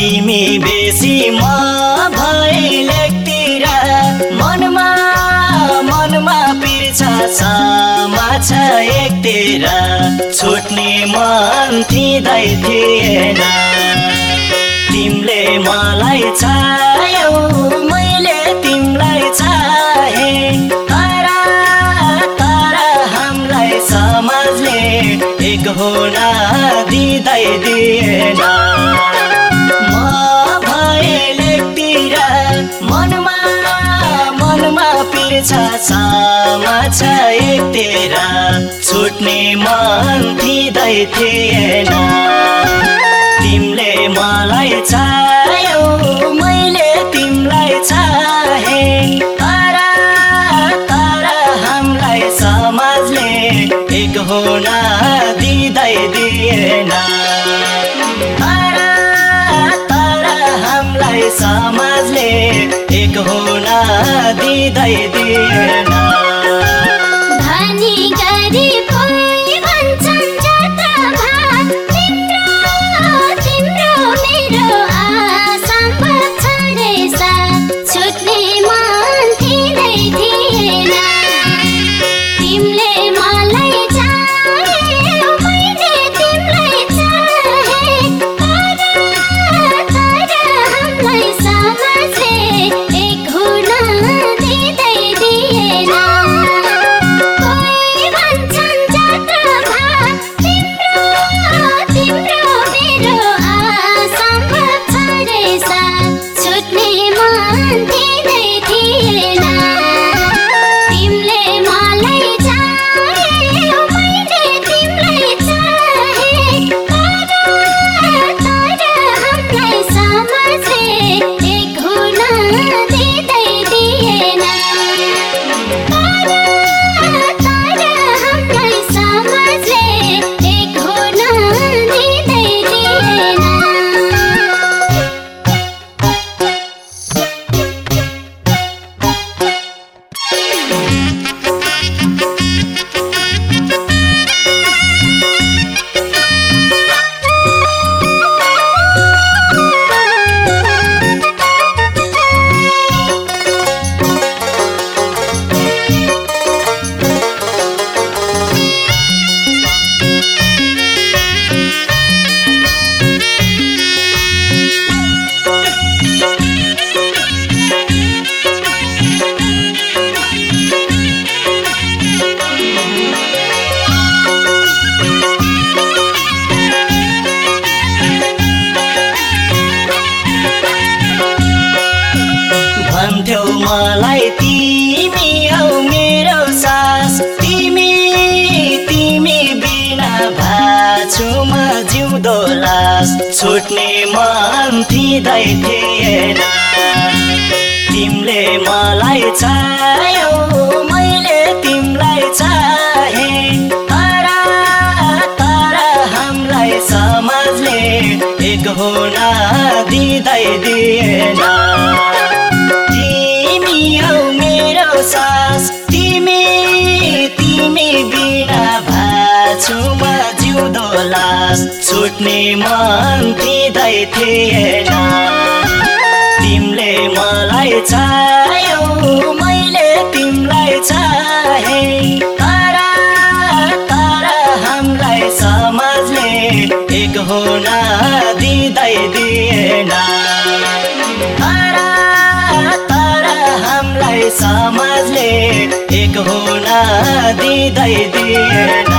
तिमी बेसी म भए लेखतिर मनमा मनमा पिर्छ छ एकतिर। छुट्ने मन थिँदै थिएन। तिमीले मलाई छायौ मैले तिमीलाई छाए तारा तारा हामीलाई समाजले एक हुन दिँदै दिएन। पिर्छ समाछ एकतिर छुट्ने मन थिँदै थिएन। तिमीले मलाई चाह्यौ मैले तिमीलाई चाहे तर तर हामीलाई समाजले एक हुन दिँदै दिएन। तर तर हामीलाई समाजले एक हुन दिँदै दिएन छुट्ने मन थिँदै थिएन। तिमीले मलाई चाह्यौ छुट्ने मन दिँदै थिएन। तिमीले मलाई चाह्यौ मैले तिमीलाई चाहे। तर तर हामीलाई समाजले एक हुन दिँदै दिएन। तर तर हामीलाई समाजले एक हुन दिँदै दिएन।